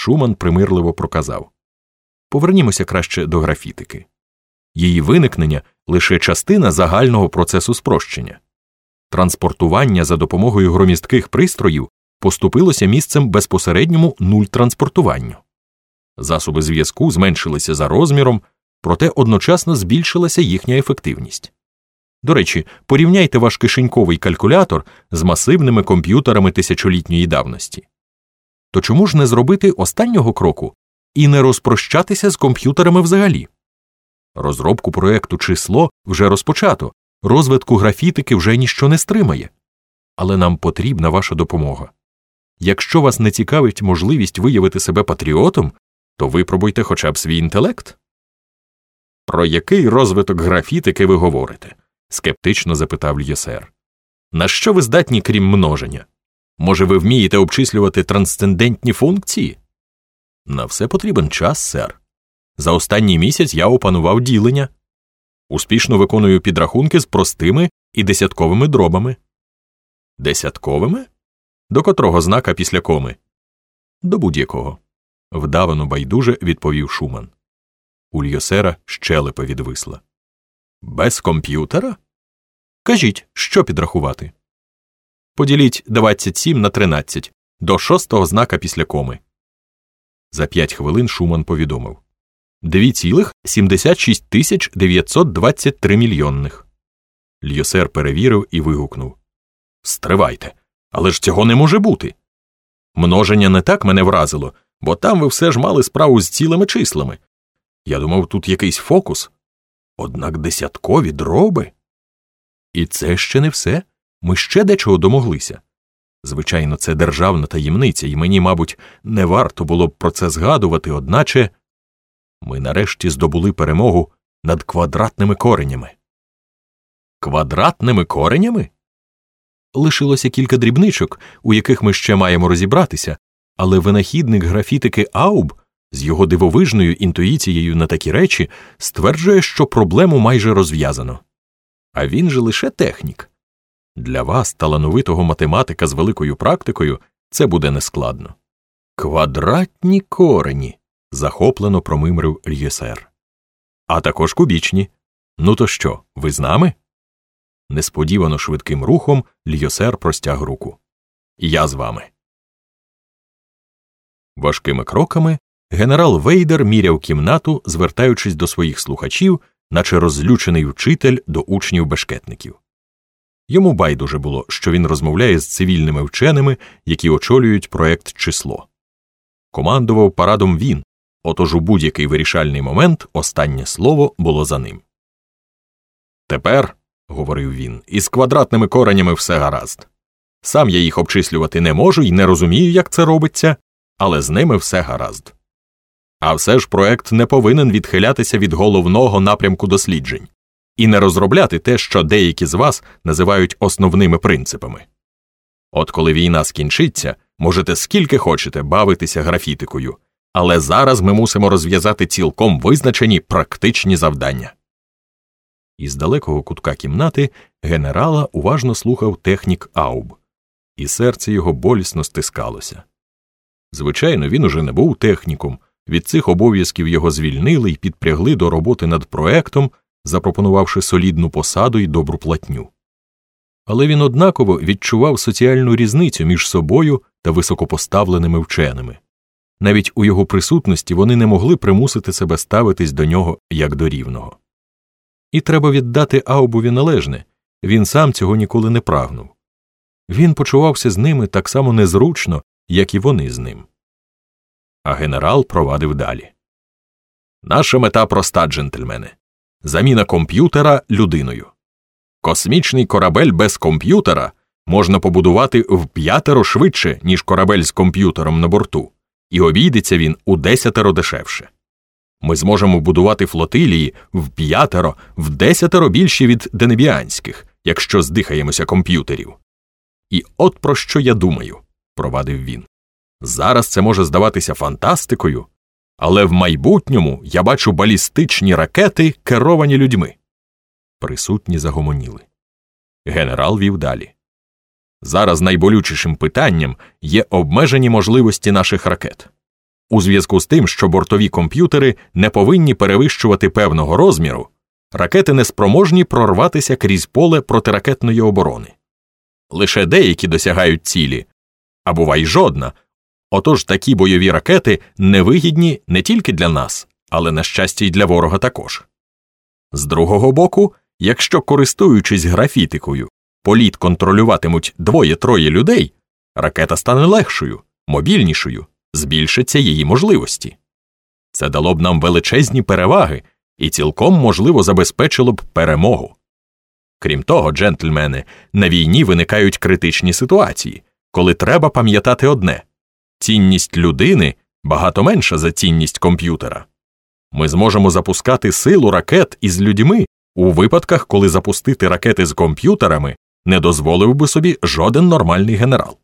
Шуман примирливо проказав Повернімося краще до графітики. Її виникнення лише частина загального процесу спрощення. Транспортування за допомогою громістких пристроїв поступилося місцем безпосередньому нуль-транспортуванню. Засоби зв'язку зменшилися за розміром, проте одночасно збільшилася їхня ефективність. До речі, порівняйте ваш кишеньковий калькулятор з масивними комп'ютерами тисячолітньої давності. То чому ж не зробити останнього кроку і не розпрощатися з комп'ютерами взагалі? Розробку проекту число вже розпочато, розвитку графітики вже ніщо не стримає. Але нам потрібна ваша допомога. Якщо вас не цікавить можливість виявити себе патріотом, то випробуйте хоча б свій інтелект. Про який розвиток графітики ви говорите? скептично запитав Л'єсер. На що ви здатні, крім множення? Може, ви вмієте обчислювати трансцендентні функції? На все потрібен час, сер. За останній місяць я опанував ділення, успішно виконую підрахунки з простими і десятковими дробами. Десятковими? До котрого знака після коми? До будь-якого. Вдавано байдуже відповів Шуман. У Льосера щелепа відвисла. Без комп'ютера? Кажіть, що підрахувати? Поділіть 27 на 13 до шостого знака після коми. За п'ять хвилин Шуман повідомив 2,76 тисяч 923 мільйонних. Льосер перевірив і вигукнув Стривайте, але ж цього не може бути. Множення не так мене вразило, бо там ви все ж мали справу з цілими числами. Я думав, тут якийсь фокус. Однак десяткові дроби. І це ще не все. Ми ще дечого домоглися. Звичайно, це державна таємниця, і мені, мабуть, не варто було б про це згадувати, одначе ми нарешті здобули перемогу над квадратними коренями. Квадратними коренями? Лишилося кілька дрібничок, у яких ми ще маємо розібратися, але винахідник графітики Ауб з його дивовижною інтуїцією на такі речі стверджує, що проблему майже розв'язано. А він же лише технік. Для вас, талановитого математика з великою практикою, це буде нескладно. Квадратні корені. захоплено промимрив Р'єсер. А також кубічні. Ну то що, ви з нами? Несподівано швидким рухом Льйосер простяг руку. Я з вами. Важкими кроками генерал Вейдер міряв кімнату, звертаючись до своїх слухачів, наче розлючений вчитель до учнів бешкетників. Йому байдуже було, що він розмовляє з цивільними вченими, які очолюють проект число. Командував парадом він, отож у будь-який вирішальний момент останнє слово було за ним. Тепер, говорив він, із квадратними коренями все гаразд. Сам я їх обчислювати не можу і не розумію, як це робиться, але з ними все гаразд. А все ж проект не повинен відхилятися від головного напрямку досліджень і не розробляти те, що деякі з вас називають основними принципами. От коли війна скінчиться, можете скільки хочете бавитися графітикою, але зараз ми мусимо розв'язати цілком визначені практичні завдання. Із далекого кутка кімнати генерала уважно слухав технік Ауб, і серце його болісно стискалося. Звичайно, він уже не був техніком, від цих обов'язків його звільнили і підпрягли до роботи над проектом, запропонувавши солідну посаду і добру платню. Але він однаково відчував соціальну різницю між собою та високопоставленими вченими. Навіть у його присутності вони не могли примусити себе ставитись до нього як до рівного. І треба віддати Аубові належне він сам цього ніколи не прагнув. Він почувався з ними так само незручно, як і вони з ним. А генерал провадив далі. Наша мета проста, джентльмени заміна комп'ютера людиною. Космічний корабель без комп'ютера можна побудувати в п'ятеро швидше, ніж корабель з комп'ютером на борту, і обійдеться він у десятеро дешевше. Ми зможемо будувати флотилії в п'ятеро, в десятеро більші від денебіанських, якщо здихаємося комп'ютерів. І от про що я думаю, провадив він. Зараз це може здаватися фантастикою, але в майбутньому я бачу балістичні ракети, керовані людьми. Присутні загомоніли. Генерал вів далі. Зараз найболючішим питанням є обмежені можливості наших ракет. У зв'язку з тим, що бортові комп'ютери не повинні перевищувати певного розміру, ракети не спроможні прорватися крізь поле протиракетної оборони. Лише деякі досягають цілі, а буває жодна. Отож такі бойові ракети невигідні не тільки для нас, але на щастя й для ворога також. З другого боку, якщо, користуючись графітикою, політ контролюватимуть двоє-троє людей, ракета стане легшою, мобільнішою, збільшиться її можливості. Це дало б нам величезні переваги і цілком можливо забезпечило б перемогу. Крім того, джентльмени, на війні виникають критичні ситуації, коли треба пам'ятати одне цінність людини багато менша за цінність комп'ютера. Ми зможемо запускати силу ракет із людьми у випадках, коли запустити ракети з комп'ютерами не дозволив би собі жоден нормальний генерал.